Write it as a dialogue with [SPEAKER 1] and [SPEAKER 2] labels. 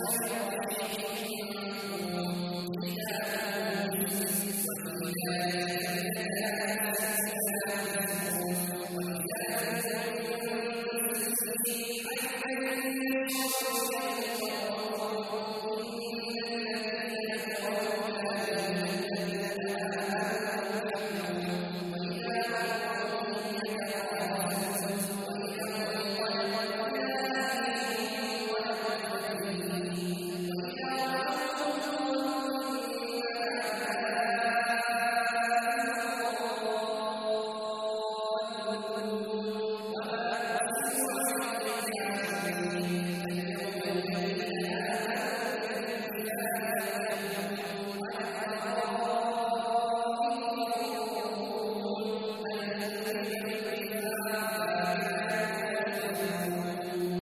[SPEAKER 1] dum nos